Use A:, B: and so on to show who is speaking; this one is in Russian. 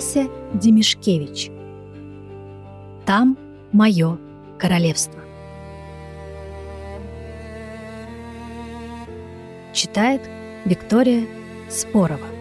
A: Вася Демишкевич. Там мое королевство. Читает Виктория Спорова.